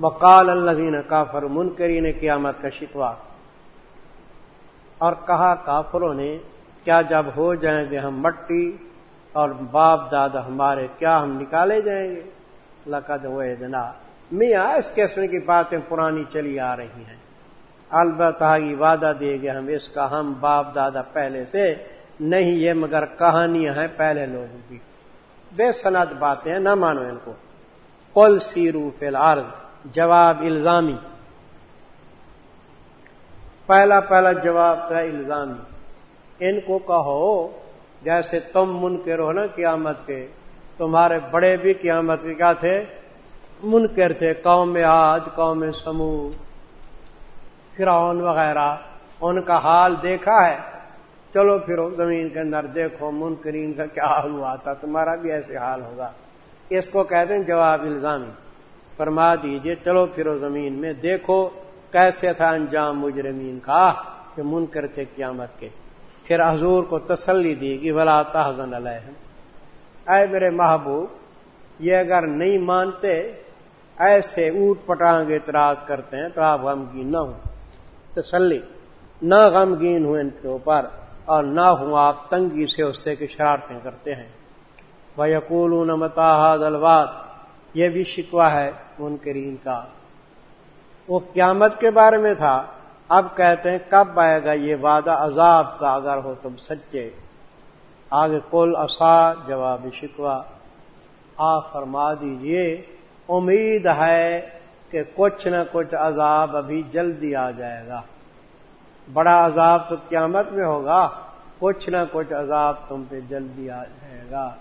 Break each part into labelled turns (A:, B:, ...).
A: وقال اللہ کافر منکری نے قیامت کا شکوا اور کہا کافروں نے، کیا جب ہو جائیں گے ہم مٹی اور باپ دادا ہمارے، کیا ہم نکالے جائیں گے؟ لقد ہوئے دنا میاں، اس قسم کی باتیں پرانی چلی آ رہی ہیں۔ البتہ یہ وعدہ دے گے ہم، اس کا ہم باپ دادا پہلے سے نہیں، یہ مگر کہانیاں ہیں پہلے لوگوں کی۔ بے صنعت باتیں نہ مانو ان کو۔ کل سیرو فی الارض۔ جواب الزامی۔ پہلا پہلا جواب تھا الزامی۔ ان کو کہو جیسے تم منکر ہو نا قیامت کے، تمہارے بڑے بھی قیامت کے کیا تھے؟ منکر تھے، قوم آج قوم سمو فرعون وغیرہ، ان کا حال دیکھا ہے۔ چلو پھر زمین کے اندر دیکھو منکرین کا کیا حال ہوا تھا، تمہارا بھی ایسے حال ہوگا۔ اس کو کہتے ہیں جواب الزامی۔ فرما دیجیے، چلو پھر زمین میں، دیکھو کیسے تھا انجام مجرمین کا کہ منکر تھے قیامت کے۔ پھر حضور کو تسلی دی گی بلا تحزن علیہ اے میرے محبوب، یہ اگر نہیں مانتے، ایسے اوٹ پٹانگ اعتراض کرتے ہیں تو آپ غمگین نہ ہوں۔ تسلی، نہ غمگین ہوں ان کے اوپر اور نہ ہوں آپ تنگی سے اس سے کہ شرارتیں کرتے ہیں۔ وہ یقول متاحد الواد یہ بھی شکوا ہے منکرین کا۔ وہ قیامت کے بارے میں تھا، اب کہتے ہیں کب آئے گا یہ وعدہ عذاب کا اگر ہو تم سچے۔ آگے کل اصا جواب شکوا آ، فرما دیجیے، امید ہے کہ کچھ نہ کچھ عذاب ابھی جلدی آ جائے گا۔ بڑا عذاب تو قیامت میں ہوگا، کچھ نہ کچھ عذاب تم پہ جلدی آ جائے گا۔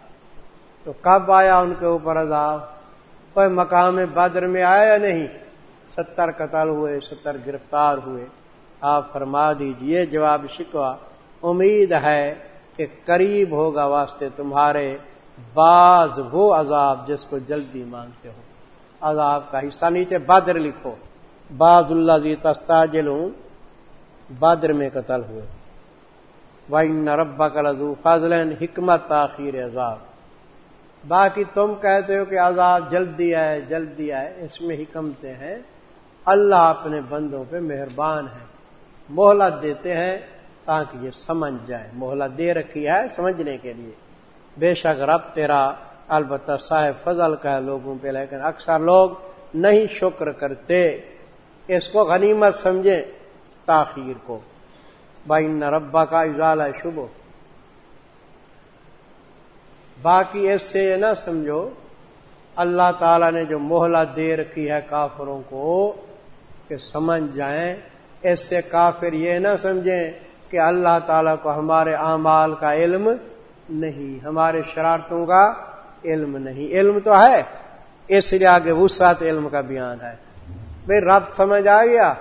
A: تو کب آیا ان کے اوپر عذاب؟ کوئی مقام بدر میں آیا نہیں۔ ستر قتل ہوئے، ستر گرفتار ہوئے۔ آپ فرما دیجیے، جواب شکوا امید ہے کہ قریب ہوگا واسطے تمہارے بعض وہ عذاب جس کو جلدی مانگتے ہو۔ عذاب کا حصہ نیچے بادر لکھو۔ بعض اللہ زی تستاجل ہوں بادر میں قتل ہوئے۔ وائن ربا کا لذو فضل، حکمت تاخیر عذاب۔ باقی تم کہتے ہو کہ عذاب جلدی آئے جلدی آئے، اس میں حکمتیں ہیں۔ اللہ اپنے بندوں پہ مہربان ہے۔ مہلت دیتے ہیں تاکہ یہ سمجھ جائے۔ مہلت دے رکھی ہے سمجھنے کے لیے۔ بے شک رب تیرا، البتہ صاحب فضل کا ہے لوگوں پہ، لیکن اکثر لوگ نہیں شکر کرتے۔ اس کو غنیمت سمجھیں تاخیر کو۔ بھائی نہ ربا کا اجال ہے شبو باقی اس سے یہ نہ سمجھو، اللہ تعالی نے جو محلہ دے رکھی ہے کافروں کو کہ سمجھ جائیں، اس سے کافر یہ نہ سمجھیں کہ اللہ تعالی کو ہمارے اعمال کا علم نہیں، ہمارے شرارتوں کا علم نہیں۔ علم تو ہے، اس لیے آگے وسعت علم کا بیان ہے۔ بھائی رب سمجھ آ گیا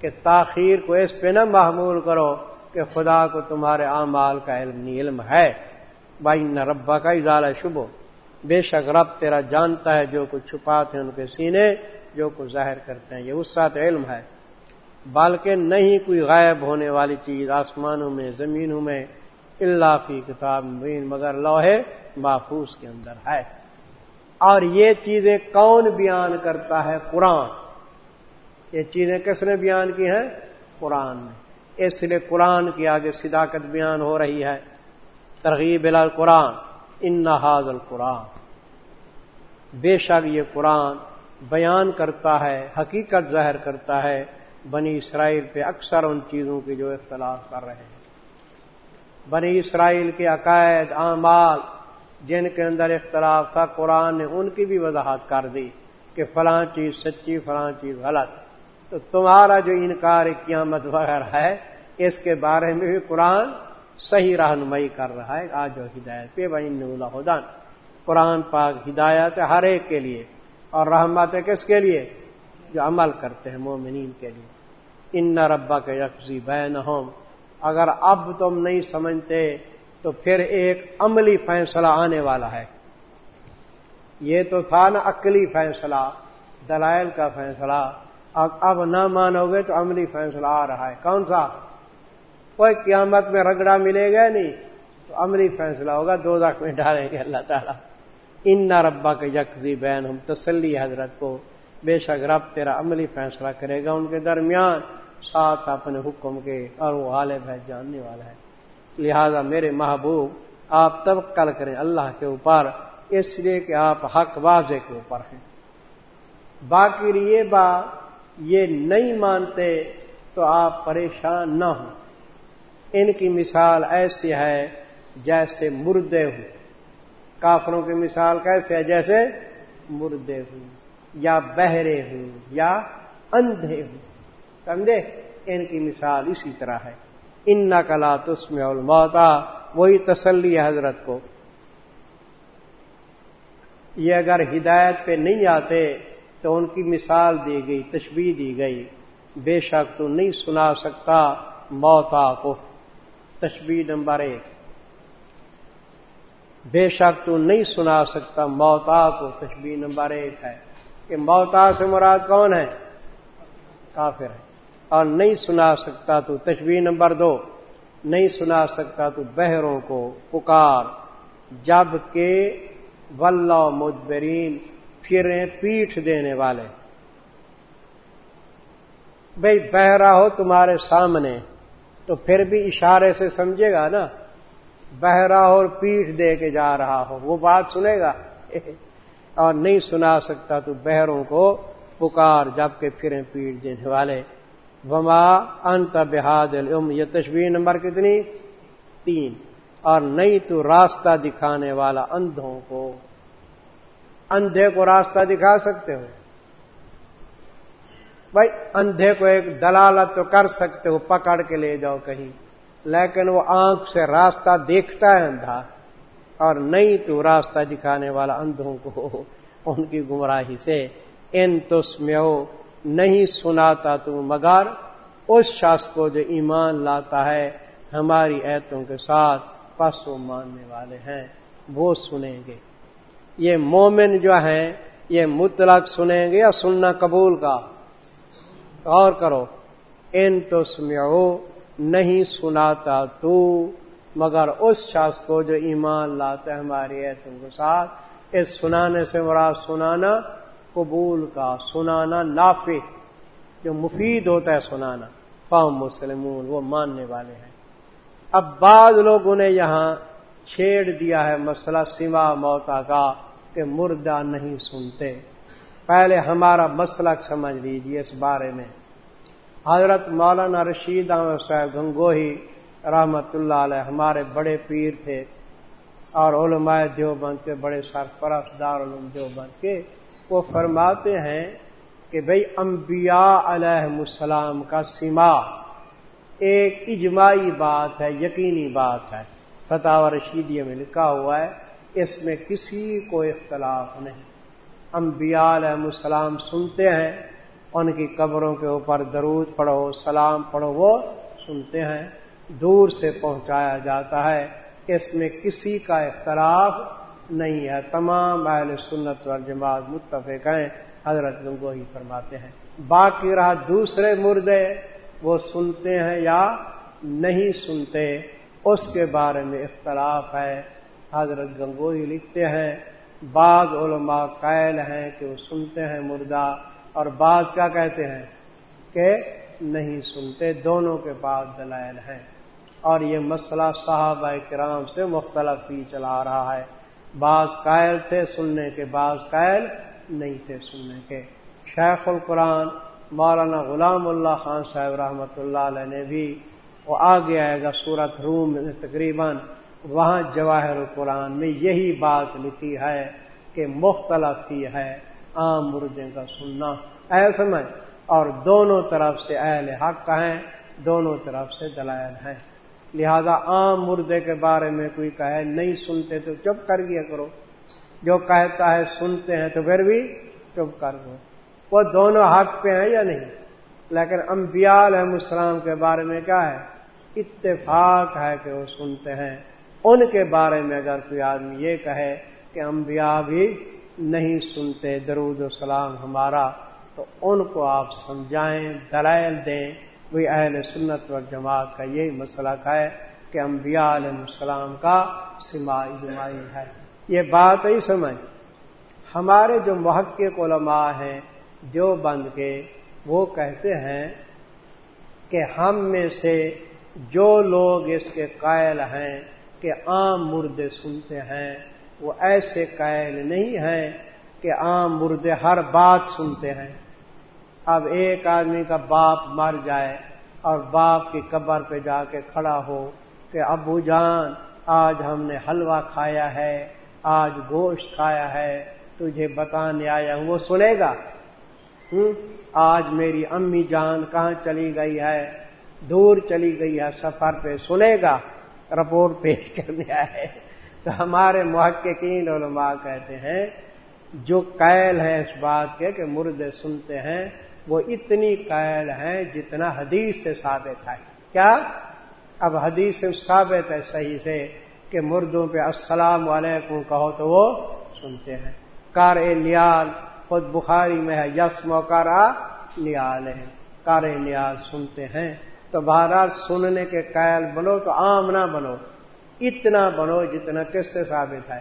A: کہ تاخیر کو اس پہ نہ معمول کرو کہ خدا کو تمہارے اعمال کا علم نہیں، علم ہے۔ بھائی نہ ربا کا اضالہ شبو بے شک رب تیرا جانتا ہے جو کچھ چھپاتے ہیں ان کے سینے جو کچھ ظاہر کرتے ہیں یہ وسعت علم ہے بلکہ نہیں کوئی غائب ہونے والی چیز آسمانوں میں زمینوں میں اللہ فی کتاب مگر لوہے محفوظ کے اندر ہے اور یہ چیزیں کون بیان کرتا ہے? قرآن یہ چیزیں کس نے بیان کی ہیں? قرآن نے اس لیے قرآن کی آگے صداقت بیان ہو رہی ہے ترغیب قرآن ان نہاد القرآن. بے شک یہ قرآن بیان کرتا ہے، حقیقت ظاہر کرتا ہے، بنی اسرائیل پہ اکثر ان چیزوں کی جو اختلاف کر رہے ہیں۔ بنی اسرائیل کے عقائد، اعمال، جن کے اندر اختلاف تھا، قرآن نے ان کی بھی وضاحت کر دی کہ فلاں چیز سچی، فلاں چیز غلط۔ تو تمہارا جو انکار قیامت وغیرہ ہے، اس کے بارے میں بھی قرآن صحیح رہنمائی کر رہا ہے، آج و ہدایت پہ اللہ خدان قرآن پاک ہدایت ہے ہر ایک کے لیے۔ اور رحمت ہے کس کے لیے؟ جو عمل کرتے ہیں مومنین کے لیے۔ ان ربا کے یکسی بین اگر اب تم نہیں سمجھتے، تو پھر ایک عملی فیصلہ آنے والا ہے۔ یہ تو تھا نا عقلی فیصلہ، دلائل کا فیصلہ۔ اب نہ مانو گے تو عملی فیصلہ آ رہا ہے۔ کون سا؟ کوئی قیامت میں رگڑا ملے گا نہیں، تو عملی فیصلہ ہوگا، دو میں ڈالیں گے اللہ تعالیٰ۔ ان نہ ربا کے یکزی بین ہم تسلی حضرت کو۔ بے شک رب تیرا عملی فیصلہ کرے گا۔ ان کے درمیان ساتھ اپنے حکم کے اور وہ غالب ہے، جاننے والا ہے۔ لہذا میرے محبوب، آپ تب کل کریں اللہ کے اوپر، اس لیے کہ آپ حق واضح کے اوپر ہیں۔ باقی یہ بات یہ نہیں مانتے تو آپ پریشان نہ ہوں۔ ان کی مثال ایسی ہے جیسے مردے ہوں۔ کافروں کی مثال کیسے ہے؟ جیسے مردے ہوں یا بہرے ہوں یا اندھے ہوں۔ سمجھے؟ ان کی مثال اسی طرح ہے۔ ان نقلا تسم الموتا وہی تسلی ہے حضرت کو۔ یہ اگر ہدایت پہ نہیں آتے تو ان کی مثال دی گئی تشبیح دی گئی۔ بے شک تو نہیں سنا سکتا موتا کو۔ تشبیح نمبر ایک۔ بے شک تو نہیں سنا سکتا موتا کو تشبیح نمبر ایک ہے کہ موتا سے مراد کون ہے؟ کافر ہے۔ اور نہیں سنا سکتا تو تشبیح نمبر دو۔ نہیں سنا سکتا تو بہروں کو پکار۔ جبکہ ولہ مدبرین پھریں پیٹھ دینے والے۔ بھائی بہرا ہو تمہارے سامنے۔ تو پھر بھی اشارے سے سمجھے گا نا بہرا اور پیٹھ دے کے جا رہا ہو، وہ بات سنے گا۔ اور نہیں سنا سکتا تو بہروں کو پکار، جبکہ پھریں پیٹ دینے والے۔ وما انت بحاد الم یہ تشویر نمبر کتنی؟ تین۔ اور نہیں تو راستہ دکھانے والا اندھوں کو۔ اندھے کو راستہ دکھا سکتے ہو۔ بھائی، اندھے کو ایک دلالت تو کر سکتے ہو، پکڑ کے لے جاؤ کہیں۔ لیکن وہ آنکھ سے راستہ دیکھتا ہے اندھا، اور نہیں تو راستہ دکھانے والا اندھوں کو ان کی گمراہی سے۔ ان تسمیو نہیں سناتا تو، مگر اس شخص کو جو ایمان لاتا ہے، ہماری ایتوں کے ساتھ پس وہ ماننے والے ہیں۔ وہ سنیں گے۔ یہ مومن جو ہیں، یہ مطلق سنیں گے یا سننا قبول کا؟ اور کرو، ان تو سمو نہیں سناتا تو، مگر اس شخص کو جو ایمان لاتا ہے ہماری ایتوں کے ساتھ، اس سنانے سے مراد سنانا قبول کا، سنانا نافع جو مفید ہوتا ہے سنانا۔ قوم مسلمون، وہ ماننے والے ہیں۔ اب بعض لوگوں نے یہاں چھیڑ دیا ہے، مسئلہ سما موتا کا، کہ مردہ نہیں سنتے۔ پہلے ہمارا مسئلہ سمجھ لیجیے اس بارے میں۔ حضرت مولانا رشید احمد صاحب گنگوہی رحمت اللہ علیہ ہمارے بڑے پیر تھے اور علماء دیوبند کے بڑے سرپرست دار علوم دیوبند کے، وہ فرماتے ہیں کہ بھئی انبیاء علیہ السلام کا سما ایک اجماعی بات ہے، یقینی بات ہے۔ فتح رشیدیہ میں لکھا ہوا ہے، اس میں کسی کو اختلاف نہیں۔ انبیاء علیہ السلام سنتے ہیں، ان کی قبروں کے اوپر درود پڑھو، سلام پڑھو، وہ سنتے ہیں، دور سے پہنچایا جاتا ہے۔ اس میں کسی کا اختلاف نہیں ہے۔ تمام اہل سنت اور جماعت متفق ہیں، حضرت کو ہی فرماتے ہیں۔ باقی رہا دوسرے مردے، وہ سنتے ہیں یا نہیں سنتے، اس کے بارے میں اختلاف ہے۔ حضرت گنگوئی لکھتے ہیں بعض علماء قائل ہیں کہ وہ سنتے ہیں مردہ اور بعض کیا کہتے ہیں کہ نہیں سنتے، دونوں کے پاس دلائل ہیں۔ اور یہ مسئلہ صحابہ کرام سے مختلف ہی چلا رہا ہے۔ بعض قائل تھے سننے کے، بعض قائل نہیں تھے سننے کے۔ شیخ القرآن مولانا غلام اللہ خان صاحب رحمۃ اللہ علیہ نے بھی وہ آگے آئے گا سورت روم تقریباً وہاں جواہر القرآن میں یہی بات لکھی ہے کہ مختلف ہی ہے عام مردے کا سننا۔ اے سمجھ، اور دونوں طرف سے اہل حق ہیں، دونوں طرف سے دلائل ہیں۔ لہذا عام مردے کے بارے میں کوئی کہے نہیں سنتے تو چپ کر دیا کرو۔ جو کہتا ہے سنتے ہیں تو پھر بھی چپ کر دو۔ وہ دونوں حق پہ ہیں یا نہیں؟ لیکن انبیاء علیہ السلام کے بارے میں کیا ہے؟ اتفاق ہے کہ وہ سنتے ہیں۔ ان کے بارے میں اگر کوئی آدمی یہ کہے کہ انبیاء بھی نہیں سنتے درود و سلام ہمارا، تو ان کو آپ سمجھائیں، دلائل دیں۔ وہی اہل سنت و جماعت کا یہی مسئلہ ہے کہ انبیاء علیہ السلام کا سماعی جماعی ہے۔ یہ بات ہی سمجھ۔ ہمارے جو محقق علماء ہیں، جو بند کے، وہ کہتے ہیں کہ ہم میں سے جو لوگ اس کے قائل ہیں کہ عام مردے سنتے ہیں، وہ ایسے قائل نہیں ہیں کہ عام مردے ہر بات سنتے ہیں۔ اب ایک آدمی کا باپ مر جائے اور باپ کی قبر پہ جا کے کھڑا ہو کہ، ابو جان، آج ہم نے حلوہ کھایا ہے، آج گوشت کھایا ہے، تجھے بتانے آیا ہوں۔ وہ سنے گا۔ آج میری امی جان کہاں چلی گئی ہے؟ دور چلی گئی ہے سفر پہ۔ سنے گا۔ رپورٹ پیش کرنے آئے تو ہمارے محققین علماء کہتے ہیں، جو قائل ہے اس بات کے کہ مردے سنتے ہیں، وہ اتنی قائل ہیں جتنا حدیث سے ثابت ہے کیا؟ اب حدیث سے ثابت ہے صحیح سے کہ مردوں پہ السلام علیکم کہو تو وہ سنتے ہیں۔ کار نیال، خود بخاری میں ہے، یس موکارا نیال ہے۔ کار نیال سنتے ہیں۔ تو بہرحال سننے کے قائل بنو تو عام نہ بنو، اتنا بنو جتنا کس سے ثابت ہے۔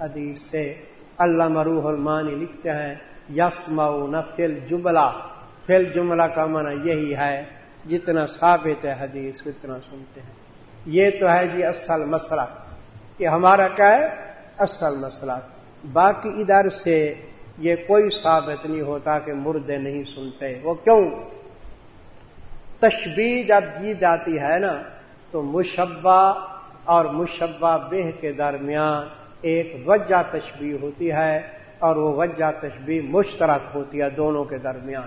A: حدیث سے اللہ مروح المانی لکھتے ہیں یس مئو نہ فل جملہ فل جملہ کا منع یہی ہے، جتنا ثابت ہے حدیث، اتنا سنتے ہیں۔ یہ تو ہے جی اصل مسئلہ۔ کہ ہمارا کیا ہے؟ اصل مسئلہ۔ باقی ادھر سے یہ کوئی ثابت نہیں ہوتا کہ مردے نہیں سنتے۔ وہ کیوں؟ تشبیح جب جی جاتی ہے نا، تو مشبہ اور مشبہ بہ کے درمیان ایک وجہ تشبیح ہوتی ہے اور وہ وجہ تشبیح مشترک ہوتی ہے دونوں کے درمیان۔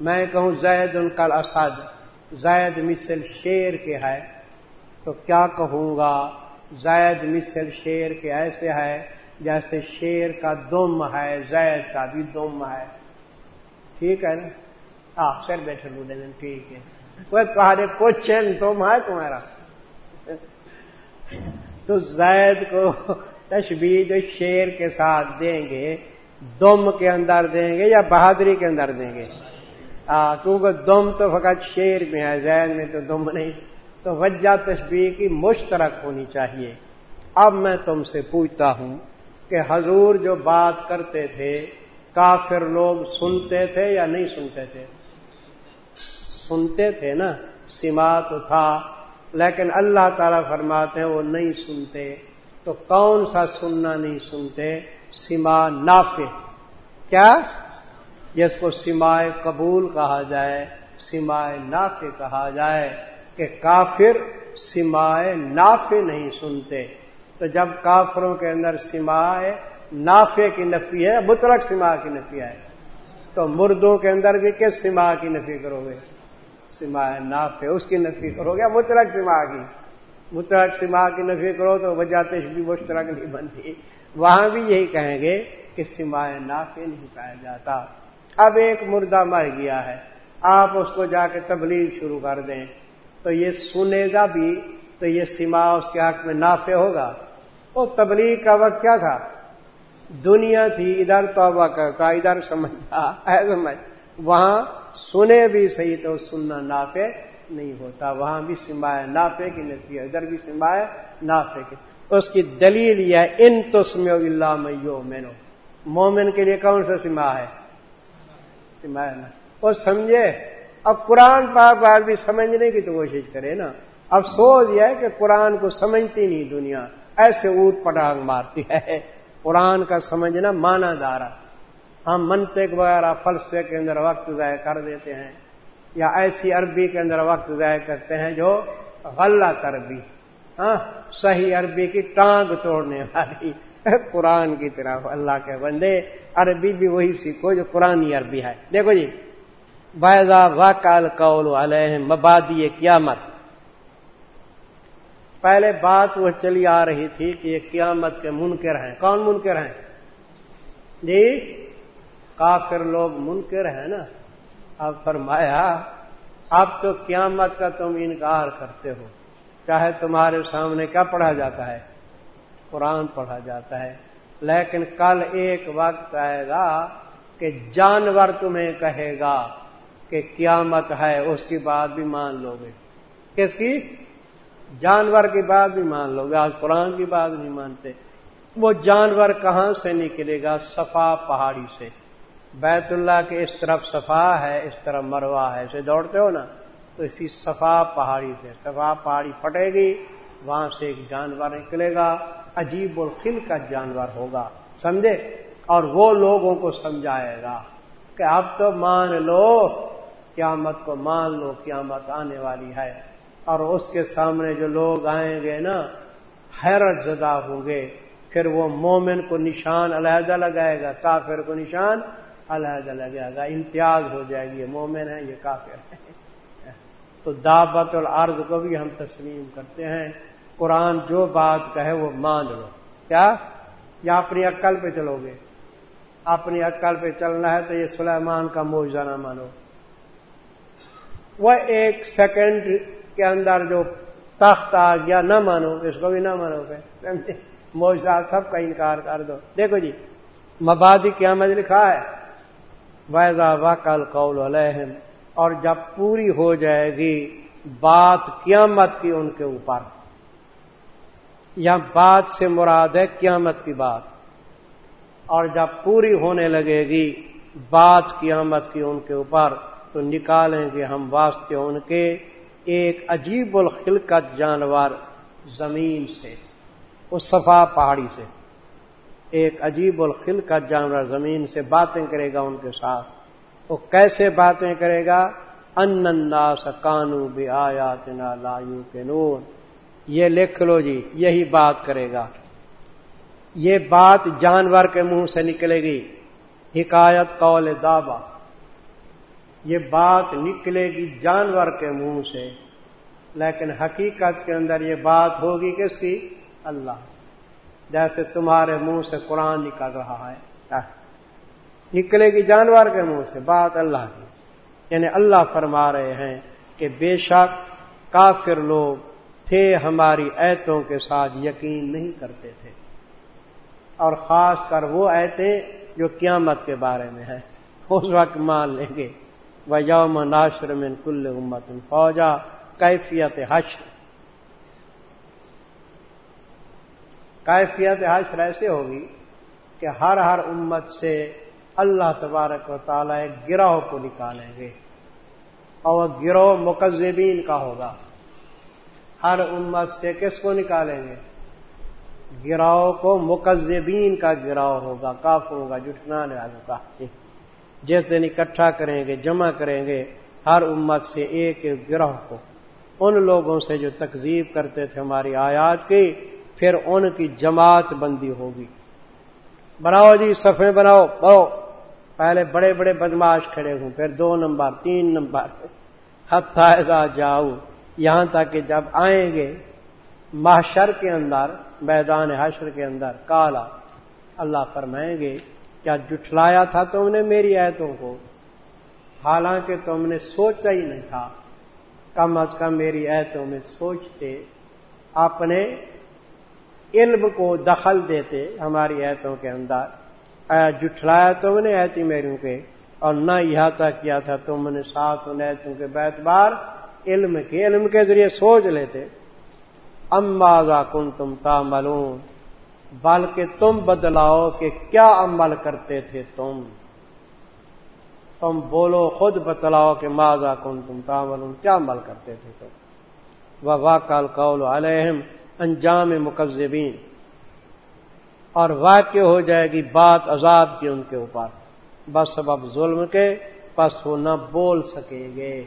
A: میں کہوں زید ان کل اسد زید مثل شیر کے ہے۔ تو کیا کہوں گا؟ زید مثل شیر کے ایسے ہے جیسے شیر کا دم ہے، زید کا بھی دم ہے۔ ٹھیک ہے نا؟ آپ سر بیٹھے بوڑھے دن، ٹھیک ہے۔ وہ تمہارے کوچن تم ہے تمہارا۔ تو زید کو تشبیح جو شیر کے ساتھ دیں گے، دم کے اندر دیں گے یا بہادری کے اندر دیں گے؟ کیونکہ دم تو فقط شیر میں ہے، زید میں تو دم نہیں۔ تو وجہ تشبیح کی مشترک ہونی چاہیے۔ اب میں تم سے پوچھتا ہوں کہ حضور جو بات کرتے تھے، کافر لوگ سنتے تھے یا نہیں سنتے تھے؟ سنتے تھے نا سما تو تھا، لیکن اللہ تعالی فرماتے ہیں وہ نہیں سنتے۔ تو کون سا سننا نہیں سنتے؟ سما نافع۔ کیا؟ جس کو سمائے قبول کہا جائے سمائے نافع کہا جائے کہ کافر سمائے نافع نہیں سنتے۔ تو جب کافروں کے اندر سمائے نافع کی نفی ہے مترک سما کی نفی ہے، تو مردوں کے اندر بھی کس سما کی نفی کرو گے؟ سما نافع اس کی نفی کرو۔ گے مترک سما کی مترک سما کی نفی کرو تو وجہ تشبی مشترک نہیں بنتی۔ وہاں بھی یہی کہیں گے کہ سمائے نافع نہیں پایا جاتا۔ اب ایک مردہ مر گیا ہے۔ آپ اس کو جا کے تبلیغ شروع کر دیں۔ تو یہ سنے گا بھی تو یہ سما اس کے حق میں نافع ہوگا۔ وہ تبلیغ کا وقت کیا تھا؟ دنیا تھی، ادھر توبہ کرتا، ادھر سمجھتا ہے سمجھ۔ وہاں سنے بھی صحیح تو سننا نافع نہیں ہوتا۔ وہاں بھی سمایا نافع کی نفی ہے ادھر بھی سمایا نافع کی۔ اس کی دلیل یہ ہے، ان تو سمو اللہ میو مینو مومن کے لیے کون سا سما ہے؟ سمایا نا وہ سمجھے، اب قرآن پاک بھی سمجھنے کی تو کوشش کرے نا۔ اب سوچ یہ ہے کہ قرآن کو سمجھتی نہیں دنیا۔ ایسے اونٹ پٹانگ مارتی ہے۔ قرآن کا سمجھنا مانا دارا ہم منطق وغیرہ فلسفے کے اندر وقت ضائع کر دیتے ہیں یا ایسی عربی کے اندر وقت ضائع کرتے ہیں جو غلط عربی ہاں صحیح عربی کی ٹانگ توڑنے والی قرآن کی طرف۔ اللہ کے بندے، عربی بھی وہی سیکھو جو قرآن عربی ہے۔ دیکھو جی بیضا واقع قول علیہ مبادی قیامت۔ پہلے بات وہ چلی آ رہی تھی کہ یہ قیامت کے منکر ہیں۔ کون منکر ہیں؟ جی کافر لوگ منکر ہیں نا؟ اب فرمایا، اب تو قیامت کا تم انکار کرتے ہو۔ چاہے تمہارے سامنے کیا پڑھا جاتا ہے؟ قرآن پڑھا جاتا ہے۔ لیکن کل ایک وقت آئے گا کہ جانور تمہیں کہے گا کہ قیامت ہے، اس کی بات بھی مان لو گے۔ کس کی؟ جانور کی بات بھی مان لو گے۔ آج قرآن کی بات نہیں مانتے۔ وہ جانور کہاں سے نکلے گا؟ صفا پہاڑی سے۔ بیت اللہ کے اس طرف صفا ہے، اس طرف مروا ہے۔ اسے دوڑتے ہو نا، تو اسی صفا پہاڑی سے صفا پہاڑی پھٹے گی، وہاں سے ایک جانور نکلے گا۔ عجیب الخل کا جانور ہوگا، سمجھے؟ اور وہ لوگوں کو سمجھائے گا کہ اب تو مان لو، قیامت کو مان لو، قیامت آنے والی ہے۔ اور اس کے سامنے جو لوگ آئیں گے نا، حیرت زدہ ہوں گے۔ پھر وہ مومن کو نشان علیحدہ لگائے گا، کافر کو نشان علیحدہ لگائے گا، امتیاز ہو جائے گی، یہ مومن ہے یہ کافر ہے تو دعوت العرض کو بھی ہم تسلیم کرتے ہیں۔ قرآن جو بات کہے وہ مان لو۔ کیا؟ یا اپنی عقل پہ چلو گے۔ اپنی عقل پہ چلنا ہے تو یہ سلیمان کا موجہ نہ مانو۔ وہ ایک سیکنڈ کے اندر جو تخت آ گیا، نہ مانو۔ اس کو بھی نہ مانو گے موجہ سب کا انکار کر دو۔ دیکھو جی مبادی قیامت لکھا ہے۔ ویزا وکل قول علیہم اور جب پوری ہو جائے گی بات قیامت کی ان کے اوپر، یا بات سے مراد ہے قیامت کی بات، اور جب پوری ہونے لگے گی بات قیامت کی ان کے اوپر، تو نکالیں گے ہم واسطے ان کے ایک عجیب الخلقت جانور زمین سے، اس صفا پہاڑی سے۔ ایک عجیب الخلقت جانور زمین سے باتیں کرے گا ان کے ساتھ۔ وہ کیسے باتیں کرے گا؟ ان کانو بھی آیا تنا لایو کے نون یہ لکھ لو جی یہی بات کرے گا۔ یہ بات جانور کے منہ سے نکلے گی۔ حکایت قول دابا۔ یہ بات نکلے گی جانور کے منہ سے۔ لیکن حقیقت کے اندر یہ بات ہوگی کس کی؟ اللہ۔ جیسے تمہارے منہ سے قرآن نکل رہا ہے۔ نکلے گی جانور کے منہ سے، بات اللہ کی۔ یعنی اللہ فرما رہے ہیں کہ بے شک کافر لوگ تھے، ہماری ایتوں کے ساتھ یقین نہیں کرتے تھے۔ اور خاص کر وہ ایتیں جو قیامت کے بارے میں ہے اس وقت مان لیں گے۔ وہ یوم ناشر من کل امت فوجا، کیفیت حشر۔ کیفیت حشر ایسے ہوگی کہ ہر ہر امت سے اللہ تبارک و تعالی گروہ کو نکالیں گے اور گروہ مقزبین کا ہوگا۔ ہر امت سے کس کو نکالیں گے؟ گراؤ کو مقزبین کا گراؤ ہوگا، کافروں ہوگا جٹھنانے والوں کا۔ جس دن اکٹھا کریں گے، جمع کریں گے، ہر امت سے ایک ایک گروہ کو۔ ان لوگوں سے جو تقزیب کرتے تھے ہماری آیات کی پھر ان کی جماعت بندی ہوگی۔ بناؤ جی صفے بناؤ بہو پہلے بڑے بڑے بدماش کھڑے ہوں، پھر دو نمبر، تین نمبر۔ ہتھا جاؤ، یہاں تک کہ جب آئیں گے محشر کے اندر، میدان حشر کے اندر، کالا، اللہ فرمائیں گے، کیا جٹلایا تھا تم نے میری ایتوں کو؟ حالانکہ تم نے سوچا ہی نہیں تھا۔ کم از کم میری ایتوں میں سوچتے اپنے علم کو دخل دیتے ہماری ایتوں کے اندر۔ جٹلایا تم نے ایتی میروں کے اور نہ یہاں تک کیا تھا تم نے ساتھ ان ایتوں کے بیت بار علم کے علم کے ذریعے سوچ لیتے۔ امبازا کن تم تاملون بلکہ تم بدلاؤ کہ کیا عمل کرتے تھے تم۔ تم بولو خود بتلاؤ کہ ماضا کن تم تا کیا عمل کرتے تھے تم۔ وہ واقع قول علیہم انجام مقزبین اور واقع ہو جائے گی بات عذاب کی ان کے اوپر۔ بس سبب ظلم کے پس وہ نہ بول سکیں گے۔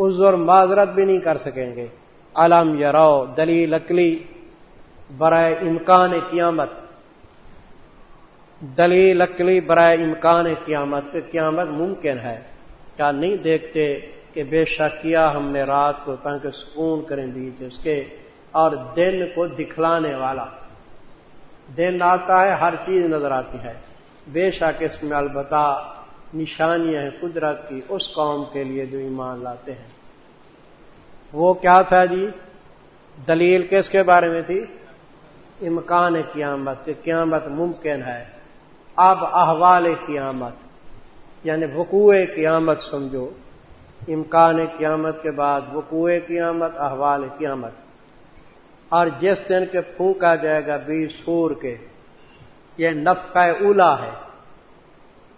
A: عذر معذرت بھی نہیں کر سکیں گے۔ علم یا رو دلیل اکلی برائے امکان قیامت۔ دلیل اکلی برائے امکان قیامت۔ قیامت ممکن ہے۔ کیا نہیں دیکھتے کہ بے شک کیا ہم نے رات کو تاکہ سکون کریں بیچ اس کے اور دن کو دکھلانے والا۔ دن آتا ہے، ہر چیز نظر آتی ہے۔ بے شک اس میں البتہ نشانیاں ہیں قدرت کی، اس قوم کے لیے جو ایمان لاتے ہیں۔ وہ کیا تھا جی؟ دلیل کس کے بارے میں تھی؟ امکان قیامت، کہ قیامت ممکن ہے۔ اب احوال قیامت یعنی وقوع قیامت سمجھو۔ امکان قیامت کے بعد وقوع قیامت، احوال قیامت۔ اور جس دن کے پھونکا جائے گا بیس سور کے، یہ نفقہ اولا ہے۔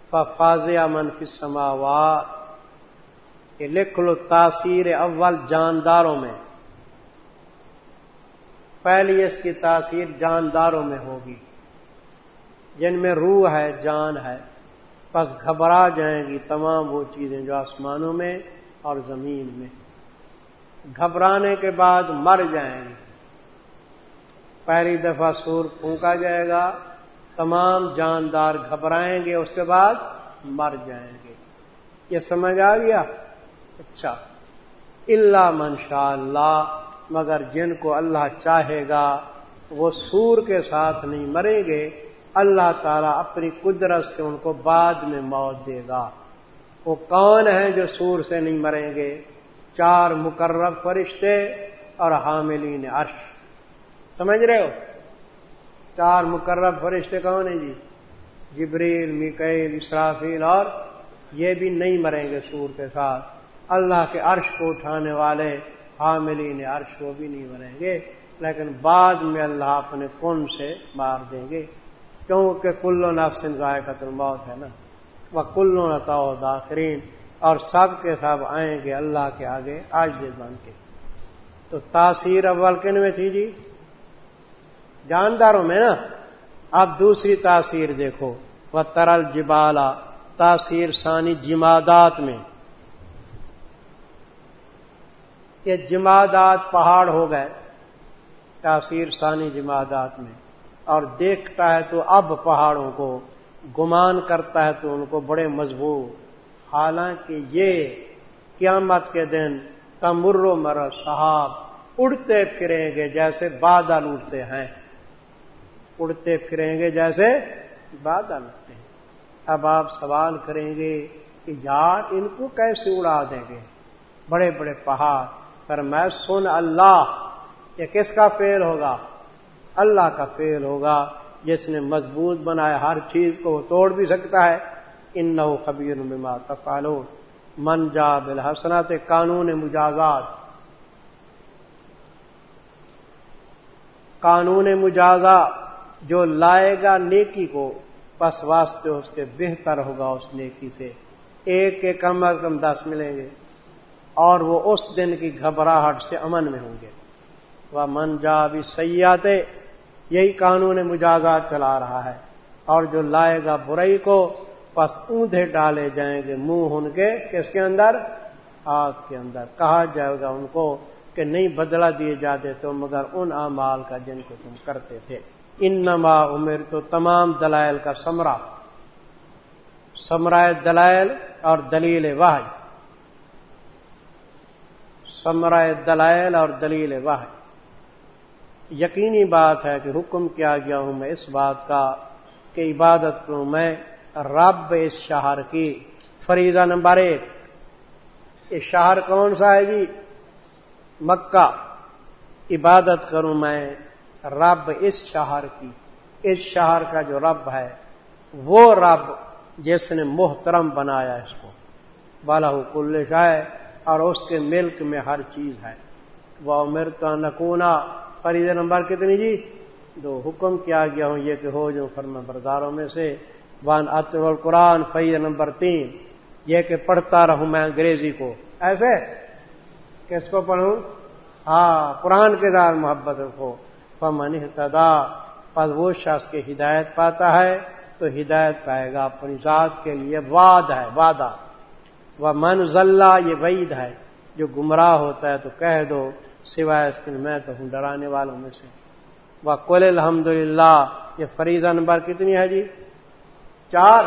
A: فاضیا منفی سماوات یہ لکھ لو تاثیر اول جانداروں میں۔ پہلی اس کی تاثیر جانداروں میں ہوگی۔ جن میں روح ہے، جان ہے، بس گھبرا جائیں گی تمام وہ چیزیں جو آسمانوں میں اور زمین میں۔ گھبرانے کے بعد مر جائیں گی۔ پہلی دفعہ سور پھونکا جائے گا، تمام جاندار گھبرائیں گے، اس کے بعد مر جائیں گے۔ یہ سمجھ آ گیا؟ اچھا۔ اللہ منشاء اللہ مگر جن کو اللہ چاہے گا، وہ سور کے ساتھ نہیں مریں گے۔ اللہ تعالیٰ اپنی قدرت سے ان کو بعد میں موت دے گا۔ وہ کون ہیں جو سور سے نہیں مریں گے؟ چار مقرر فرشتے اور حاملین عرش۔ سمجھ رہے ہو؟ چار مقرر فرشتے کون ہیں جی؟ جبریل میکیل اسرافیل، اور یہ بھی نہیں مریں گے سور کے ساتھ اللہ کے عرش کو اٹھانے والے حاملین عرش کو بھی نہیں مریں گے، لیکن بعد میں اللہ اپنے کن سے مار دیں گے؟ کیونکہ کلو نفسن ذائقہ موت ہے نا۔ وہ کلو نتا داخرین، اور سب کے سب آئیں گے اللہ کے آگے آج سے بن کے۔ تو تاثیر اول کن میں تھی جی؟ جانداروں میں نا، اب دوسری تاثیر دیکھو، وہ ترل جبالا، تاثیر ثانی جمادات میں۔ یہ جمادات پہاڑ ہو گئے، تاثیر ثانی جمادات میں۔ اور دیکھتا ہے تو اب پہاڑوں کو، گمان کرتا ہے تو ان کو بڑے مضبوط۔ حالانکہ یہ قیامت کے دن تمر و مر صاحب اڑتے پھریں گے جیسے بادل اڑتے ہیں۔ اڑتے پھریں گے جیسے بادل اڑتے ہیں۔ اب آپ سوال کریں گے کہ یار ان کو کیسے اڑا دیں گے؟ بڑے بڑے پہاڑ۔ پر میں سن اللہ، یہ کس کا فیل ہوگا؟ اللہ کا فیل ہوگا۔ جس نے مضبوط بنایا ہر چیز کو وہ توڑ بھی سکتا ہے۔ ان نو خبیر بما تفالو من جا بالحسنات قانون مجازات۔ قانون مجازہ جو لائے گا نیکی کو پس واسطے اس کے بہتر ہوگا اس نیکی سے۔ ایک کے کم از کم دس ملیں گے۔ اور وہ اس دن کی گھبراہٹ سے امن میں ہوں گے۔ وہ من جا بھی سیاحت یہی قانون مجازات چلا رہا ہے۔ اور جو لائے گا برائی کو پس اونھے ڈالے جائیں گے منہ ان کے، کس کے اندر؟ آگ کے اندر۔ کہا جائے گا ان کو کہ نہیں بدلا دیے جاتے تو، مگر ان اعمال کا جن کو تم کرتے تھے۔ ان نما عمر تو تمام دلائل کا سمرا سمرائے دلائل اور دلیل واحد سمرائے دلائل اور دلیل واحد یقینی بات ہے کہ حکم کیا گیا ہوں میں اس بات کا کہ عبادت کروں میں رب اس شہر کی فریضہ نمبر ایک۔ یہ شہر کون سا ہے جی؟ مکہ۔ عبادت کروں میں رب اس شہر کی، اس شہر کا جو رب ہے، وہ رب جس نے محترم بنایا اس کو۔ بالا کل شاہ اور اس کے ملک میں ہر چیز ہے۔ وہ امرتا نکونا فریض نمبر کتنی جی؟ دو حکم کیا گیا ہوں، یہ کہ ہو جو فرم برداروں میں سے۔ وان اطر القرآن فریض نمبر تین۔ یہ کہ پڑھتا رہوں میں انگریزی کو۔ ایسے؟ کس کو پڑھوں؟ ہاں قرآن کے دار محبت رکھو فمن تدا پس وہ شخص کی ہدایت پاتا ہے، تو ہدایت پائے گا، اپنی ذات کے لیے وعد ہے، وعدہ۔ وہ من ذلہ یہ وعید ہے۔ جو گمراہ ہوتا ہے تو کہہ دو، سوائے اس دن میں تو ہوں ڈرانے والوں میں سے۔ وہ کل الحمد یہ فریضہ نمبر کتنی ہے جی؟ چار۔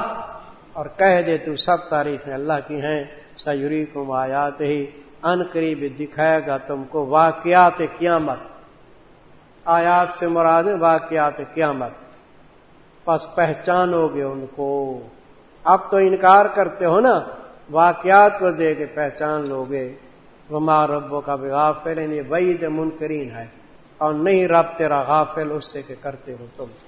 A: اور کہہ دے تو سب تاریخ اللہ کی ہیں۔ سیوری کو آیات ہی ان قریب دکھائے گا تم کو واقعات قیامت۔ آیات سے مراد واقعات قیامت۔ پس پہچانو گے ان کو۔ اب تو انکار کرتے ہو نا، واقعات کو دے کے پہچان لو گے۔ وما ربوں کا بھی غافل یہ وعید منکرین ہے۔ اور نہیں رب تیرا غافل، اس سے کہ کرتے ہو تم۔